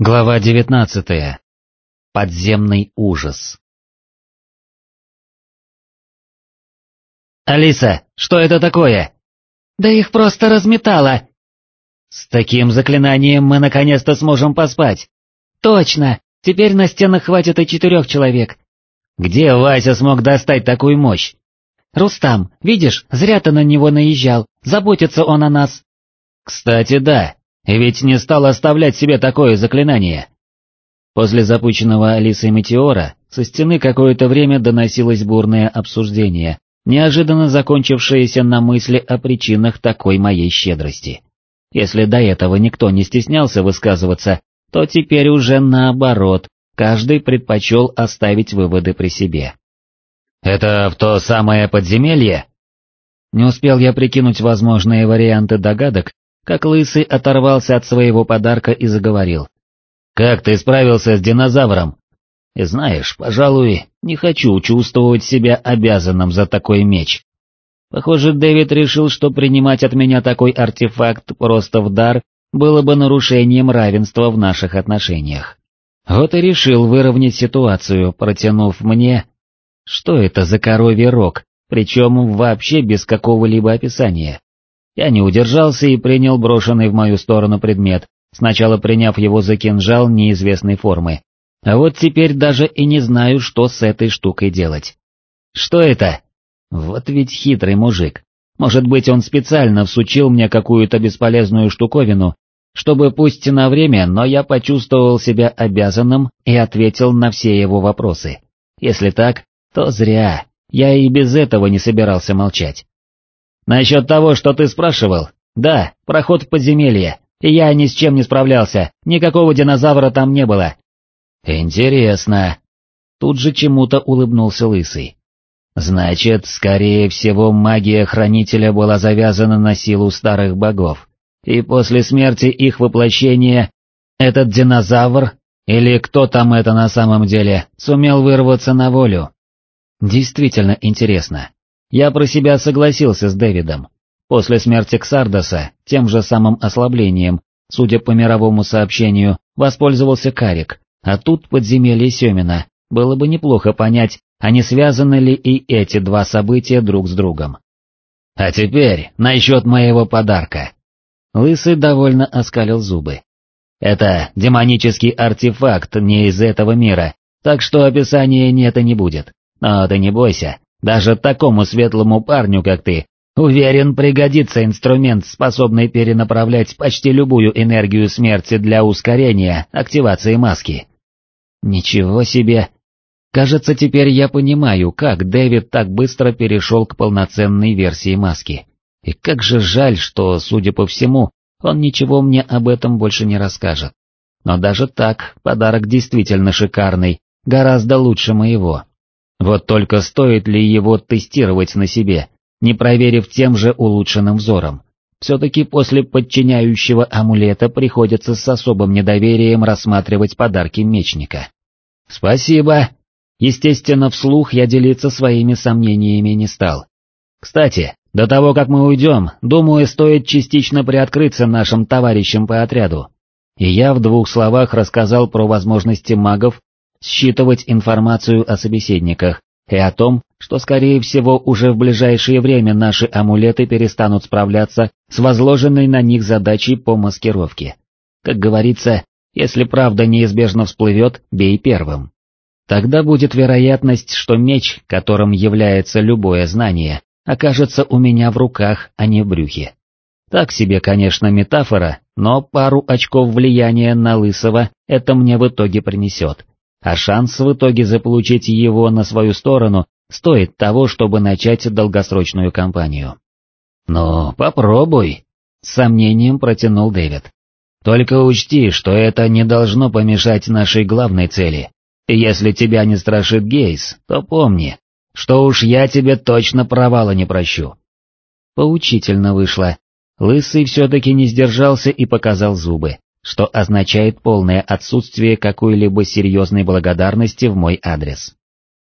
Глава девятнадцатая. Подземный ужас. «Алиса, что это такое?» «Да их просто разметало!» «С таким заклинанием мы наконец-то сможем поспать!» «Точно! Теперь на стенах хватит и четырех человек!» «Где Вася смог достать такую мощь?» «Рустам, видишь, зря ты на него наезжал, заботится он о нас!» «Кстати, да, ведь не стал оставлять себе такое заклинание!» После запущенного Алисой метеора со стены какое-то время доносилось бурное обсуждение, неожиданно закончившееся на мысли о причинах такой моей щедрости. Если до этого никто не стеснялся высказываться, то теперь уже наоборот, каждый предпочел оставить выводы при себе. «Это в то самое подземелье?» Не успел я прикинуть возможные варианты догадок, как Лысый оторвался от своего подарка и заговорил. «Как ты справился с динозавром?» И знаешь, пожалуй, не хочу чувствовать себя обязанным за такой меч. Похоже, Дэвид решил, что принимать от меня такой артефакт просто в дар было бы нарушением равенства в наших отношениях. Вот и решил выровнять ситуацию, протянув мне... Что это за коровий рог, причем вообще без какого-либо описания. Я не удержался и принял брошенный в мою сторону предмет, сначала приняв его за кинжал неизвестной формы, а вот теперь даже и не знаю, что с этой штукой делать. Что это? Вот ведь хитрый мужик. Может быть, он специально всучил мне какую-то бесполезную штуковину, чтобы пусть на время, но я почувствовал себя обязанным и ответил на все его вопросы. Если так, то зря, я и без этого не собирался молчать. Насчет того, что ты спрашивал, да, проход в подземелье, и я ни с чем не справлялся, никакого динозавра там не было, «Интересно». Тут же чему-то улыбнулся Лысый. «Значит, скорее всего, магия Хранителя была завязана на силу старых богов, и после смерти их воплощения этот динозавр, или кто там это на самом деле, сумел вырваться на волю?» Действительно интересно. Я про себя согласился с Дэвидом. После смерти Ксардоса, тем же самым ослаблением, судя по мировому сообщению, воспользовался Карик, а тут подземелье Семина, было бы неплохо понять, а не связаны ли и эти два события друг с другом. А теперь насчет моего подарка. Лысый довольно оскалил зубы. Это демонический артефакт не из этого мира, так что описания нет и не будет. Но ты не бойся, даже такому светлому парню, как ты, уверен, пригодится инструмент, способный перенаправлять почти любую энергию смерти для ускорения активации маски. Ничего себе! Кажется, теперь я понимаю, как Дэвид так быстро перешел к полноценной версии маски. И как же жаль, что, судя по всему, он ничего мне об этом больше не расскажет. Но даже так, подарок действительно шикарный, гораздо лучше моего. Вот только стоит ли его тестировать на себе, не проверив тем же улучшенным взором. Все-таки после подчиняющего амулета приходится с особым недоверием рассматривать подарки мечника. «Спасибо!» Естественно, вслух я делиться своими сомнениями не стал. «Кстати, до того, как мы уйдем, думаю, стоит частично приоткрыться нашим товарищам по отряду». И я в двух словах рассказал про возможности магов считывать информацию о собеседниках и о том, что скорее всего уже в ближайшее время наши амулеты перестанут справляться с возложенной на них задачей по маскировке. Как говорится, если правда неизбежно всплывет, бей первым. Тогда будет вероятность, что меч, которым является любое знание, окажется у меня в руках, а не в брюхе. Так себе, конечно, метафора, но пару очков влияния на Лысого это мне в итоге принесет, а шанс в итоге заполучить его на свою сторону стоит того, чтобы начать долгосрочную кампанию. «Ну, попробуй», — с сомнением протянул Дэвид. Только учти, что это не должно помешать нашей главной цели. Если тебя не страшит Гейс, то помни, что уж я тебе точно провала не прощу. Поучительно вышло. Лысый все-таки не сдержался и показал зубы, что означает полное отсутствие какой-либо серьезной благодарности в мой адрес.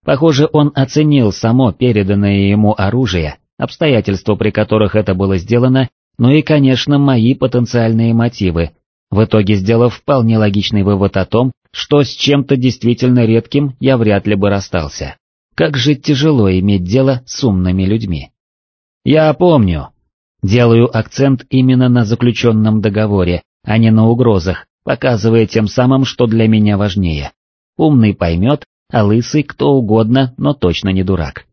Похоже, он оценил само переданное ему оружие, обстоятельства, при которых это было сделано, ну и, конечно, мои потенциальные мотивы, в итоге сделав вполне логичный вывод о том, что с чем-то действительно редким я вряд ли бы расстался. Как же тяжело иметь дело с умными людьми. Я помню. Делаю акцент именно на заключенном договоре, а не на угрозах, показывая тем самым, что для меня важнее. Умный поймет, а лысый кто угодно, но точно не дурак.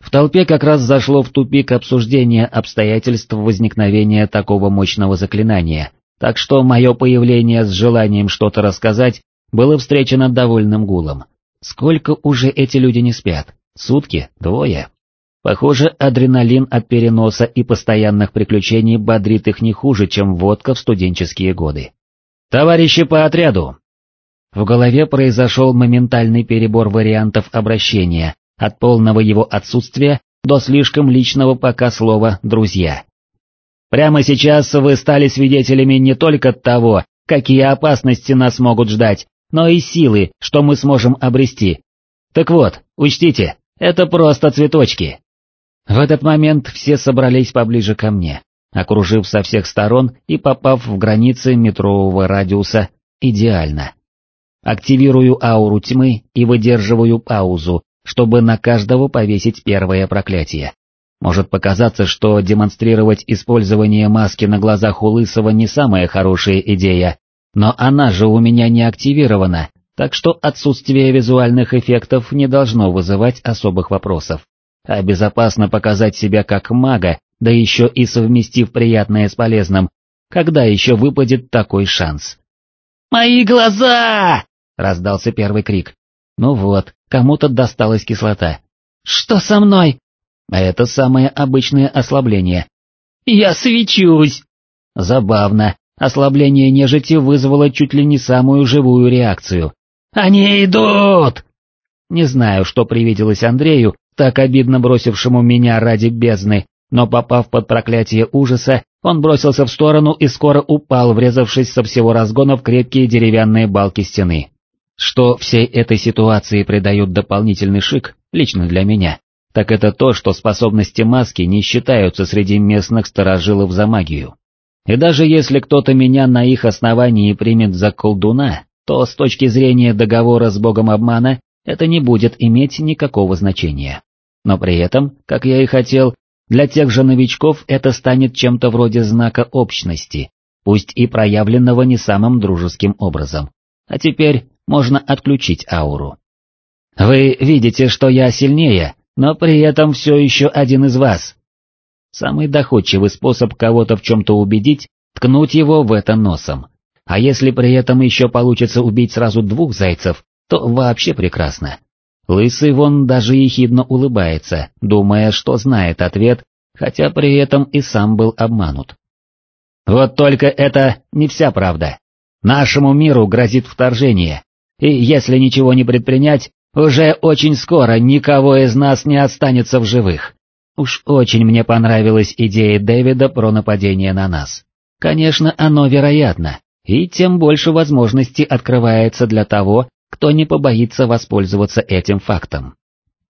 В толпе как раз зашло в тупик обсуждение обстоятельств возникновения такого мощного заклинания, так что мое появление с желанием что-то рассказать было встречено довольным гулом. Сколько уже эти люди не спят? Сутки? Двое? Похоже, адреналин от переноса и постоянных приключений бодрит их не хуже, чем водка в студенческие годы. «Товарищи по отряду!» В голове произошел моментальный перебор вариантов обращения, от полного его отсутствия до слишком личного пока слова «друзья». Прямо сейчас вы стали свидетелями не только того, какие опасности нас могут ждать, но и силы, что мы сможем обрести. Так вот, учтите, это просто цветочки. В этот момент все собрались поближе ко мне, окружив со всех сторон и попав в границы метрового радиуса идеально. Активирую ауру тьмы и выдерживаю паузу, чтобы на каждого повесить первое проклятие. Может показаться, что демонстрировать использование маски на глазах у Лысого не самая хорошая идея, но она же у меня не активирована, так что отсутствие визуальных эффектов не должно вызывать особых вопросов. А безопасно показать себя как мага, да еще и совместив приятное с полезным, когда еще выпадет такой шанс. «Мои глаза!» — раздался первый крик. Ну вот, кому-то досталась кислота. «Что со мной?» Это самое обычное ослабление. «Я свечусь!» Забавно, ослабление нежити вызвало чуть ли не самую живую реакцию. «Они идут!» Не знаю, что привиделось Андрею, так обидно бросившему меня ради бездны, но попав под проклятие ужаса, он бросился в сторону и скоро упал, врезавшись со всего разгона в крепкие деревянные балки стены. Что всей этой ситуации придает дополнительный шик, лично для меня, так это то, что способности маски не считаются среди местных сторожилов за магию. И даже если кто-то меня на их основании примет за колдуна, то с точки зрения договора с богом обмана это не будет иметь никакого значения. Но при этом, как я и хотел, для тех же новичков это станет чем-то вроде знака общности, пусть и проявленного не самым дружеским образом. А теперь можно отключить ауру. Вы видите, что я сильнее, но при этом все еще один из вас. Самый доходчивый способ кого-то в чем-то убедить — ткнуть его в это носом. А если при этом еще получится убить сразу двух зайцев, то вообще прекрасно. Лысый вон даже ехидно улыбается, думая, что знает ответ, хотя при этом и сам был обманут. Вот только это не вся правда. Нашему миру грозит вторжение, и если ничего не предпринять, уже очень скоро никого из нас не останется в живых. Уж очень мне понравилась идея Дэвида про нападение на нас. Конечно, оно вероятно, и тем больше возможностей открывается для того, кто не побоится воспользоваться этим фактом.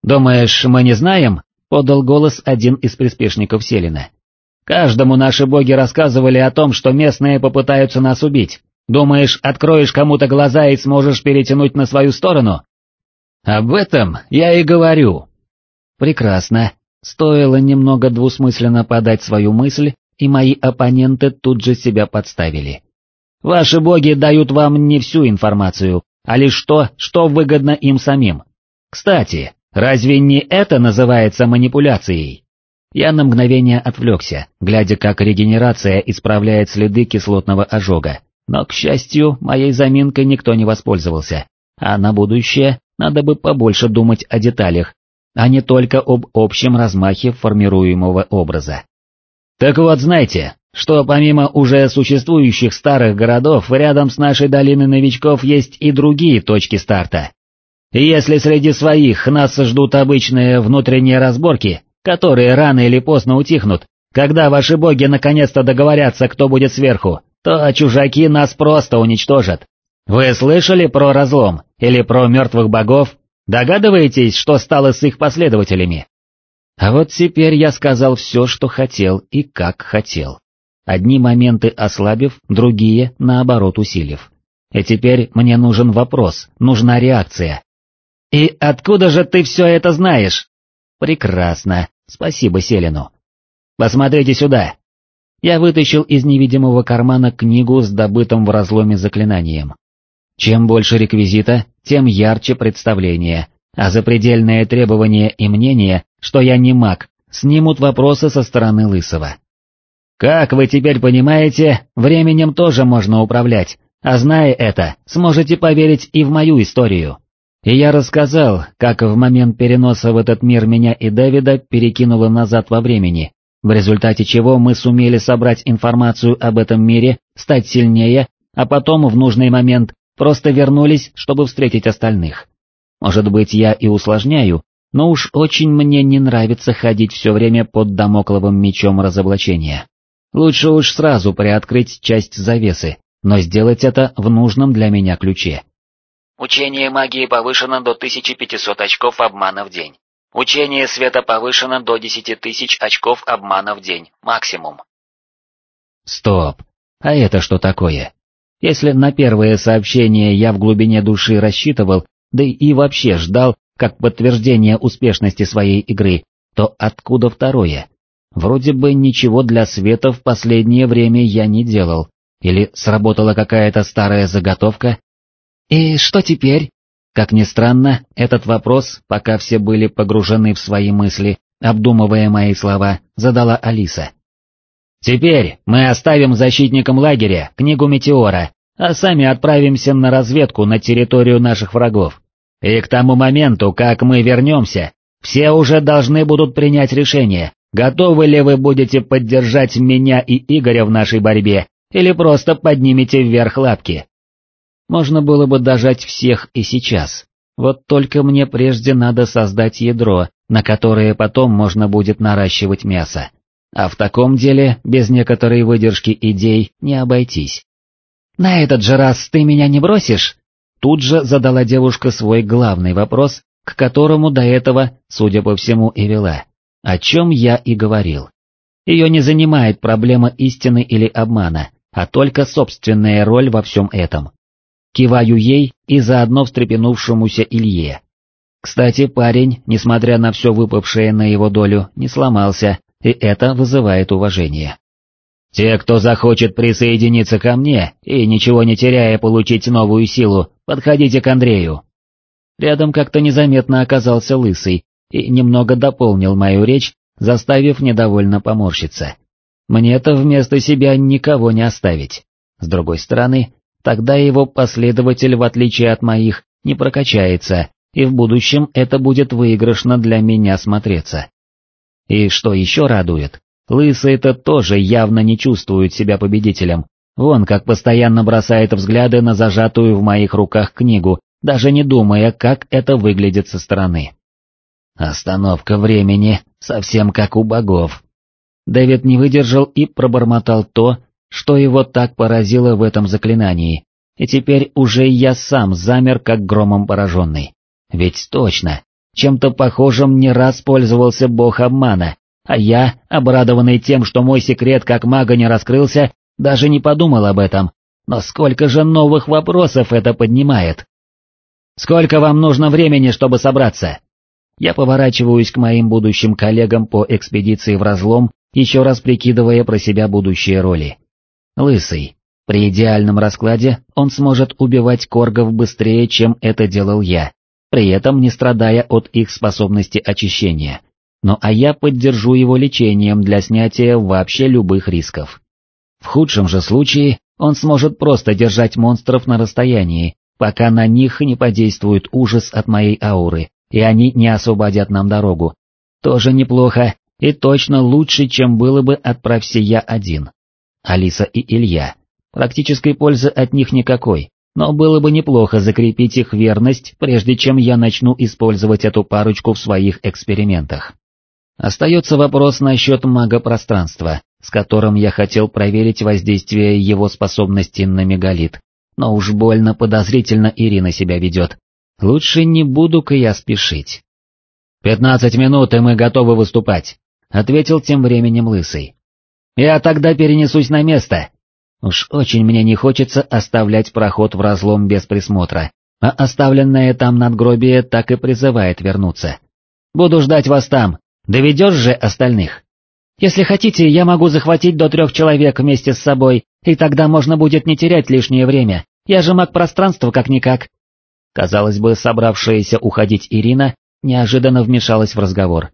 «Думаешь, мы не знаем?» — подал голос один из приспешников Селина. «Каждому наши боги рассказывали о том, что местные попытаются нас убить. Думаешь, откроешь кому-то глаза и сможешь перетянуть на свою сторону? Об этом я и говорю. Прекрасно. Стоило немного двусмысленно подать свою мысль, и мои оппоненты тут же себя подставили. Ваши боги дают вам не всю информацию, а лишь то, что выгодно им самим. Кстати, разве не это называется манипуляцией? Я на мгновение отвлекся, глядя как регенерация исправляет следы кислотного ожога, но, к счастью, моей заминкой никто не воспользовался, а на будущее надо бы побольше думать о деталях, а не только об общем размахе формируемого образа. Так вот знайте, что помимо уже существующих старых городов, рядом с нашей долиной новичков есть и другие точки старта. И если среди своих нас ждут обычные внутренние разборки, которые рано или поздно утихнут, когда ваши боги наконец-то договорятся, кто будет сверху, то чужаки нас просто уничтожат. Вы слышали про разлом или про мертвых богов? Догадываетесь, что стало с их последователями? А вот теперь я сказал все, что хотел и как хотел. Одни моменты ослабив, другие, наоборот, усилив. И теперь мне нужен вопрос, нужна реакция. «И откуда же ты все это знаешь?» «Прекрасно, спасибо Селину». «Посмотрите сюда!» Я вытащил из невидимого кармана книгу с добытым в разломе заклинанием. Чем больше реквизита, тем ярче представление, а запредельное требование и мнение, что я не маг, снимут вопросы со стороны Лысого. Как вы теперь понимаете, временем тоже можно управлять, а зная это, сможете поверить и в мою историю. И я рассказал, как в момент переноса в этот мир меня и Дэвида перекинуло назад во времени, в результате чего мы сумели собрать информацию об этом мире, стать сильнее, а потом в нужный момент просто вернулись, чтобы встретить остальных. Может быть, я и усложняю, но уж очень мне не нравится ходить все время под домокловым мечом разоблачения. Лучше уж сразу приоткрыть часть завесы, но сделать это в нужном для меня ключе. Учение магии повышено до 1500 очков обмана в день. Учение света повышено до 10 тысяч очков обмана в день, максимум. Стоп, а это что такое? Если на первое сообщение я в глубине души рассчитывал, да и вообще ждал, как подтверждение успешности своей игры, то откуда второе? Вроде бы ничего для света в последнее время я не делал, или сработала какая-то старая заготовка? И что теперь? Как ни странно, этот вопрос, пока все были погружены в свои мысли, обдумывая мои слова, задала Алиса. «Теперь мы оставим защитникам лагеря книгу Метеора, а сами отправимся на разведку на территорию наших врагов. И к тому моменту, как мы вернемся, все уже должны будут принять решение, готовы ли вы будете поддержать меня и Игоря в нашей борьбе, или просто поднимете вверх лапки. Можно было бы дожать всех и сейчас, вот только мне прежде надо создать ядро, на которое потом можно будет наращивать мясо. А в таком деле, без некоторой выдержки идей, не обойтись. «На этот же раз ты меня не бросишь?» Тут же задала девушка свой главный вопрос, к которому до этого, судя по всему, и вела. О чем я и говорил. Ее не занимает проблема истины или обмана, а только собственная роль во всем этом. Киваю ей и заодно встрепенувшемуся Илье. Кстати, парень, несмотря на все выпавшее на его долю, не сломался, и это вызывает уважение. Те, кто захочет присоединиться ко мне и, ничего не теряя, получить новую силу, подходите к Андрею. Рядом как-то незаметно оказался лысый и немного дополнил мою речь, заставив недовольно поморщиться. Мне-то вместо себя никого не оставить. С другой стороны, тогда его последователь, в отличие от моих, не прокачается, и в будущем это будет выигрышно для меня смотреться. И что еще радует, Лысый-то тоже явно не чувствует себя победителем, вон как постоянно бросает взгляды на зажатую в моих руках книгу, даже не думая, как это выглядит со стороны. Остановка времени, совсем как у богов. Дэвид не выдержал и пробормотал то, что его так поразило в этом заклинании, и теперь уже я сам замер как громом пораженный. Ведь точно, чем-то похожим не раз пользовался бог обмана, а я, обрадованный тем, что мой секрет как мага не раскрылся, даже не подумал об этом. Но сколько же новых вопросов это поднимает? Сколько вам нужно времени, чтобы собраться? Я поворачиваюсь к моим будущим коллегам по экспедиции в разлом, еще раз прикидывая про себя будущие роли. Лысый. При идеальном раскладе он сможет убивать коргов быстрее, чем это делал я, при этом не страдая от их способности очищения ну а я поддержу его лечением для снятия вообще любых рисков. В худшем же случае он сможет просто держать монстров на расстоянии, пока на них не подействует ужас от моей ауры, и они не освободят нам дорогу. Тоже неплохо, и точно лучше, чем было бы отправься я один. Алиса и Илья. Практической пользы от них никакой, но было бы неплохо закрепить их верность, прежде чем я начну использовать эту парочку в своих экспериментах. Остается вопрос насчет мага-пространства, с которым я хотел проверить воздействие его способностей на мегалит, но уж больно подозрительно Ирина себя ведет. Лучше не буду-ка я спешить. «Пятнадцать минут, и мы готовы выступать», — ответил тем временем Лысый. Я тогда перенесусь на место. Уж очень мне не хочется оставлять проход в разлом без присмотра, а оставленное там надгробие так и призывает вернуться. Буду ждать вас там, доведешь же остальных. Если хотите, я могу захватить до трех человек вместе с собой, и тогда можно будет не терять лишнее время, я же маг пространства как-никак. Казалось бы, собравшаяся уходить Ирина неожиданно вмешалась в разговор.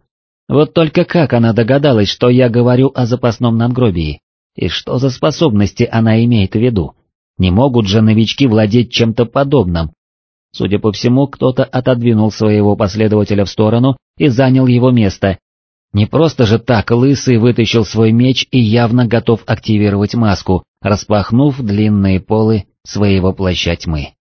Вот только как она догадалась, что я говорю о запасном надгробии? И что за способности она имеет в виду? Не могут же новички владеть чем-то подобным. Судя по всему, кто-то отодвинул своего последователя в сторону и занял его место. Не просто же так Лысый вытащил свой меч и явно готов активировать маску, распахнув длинные полы своего плаща тьмы.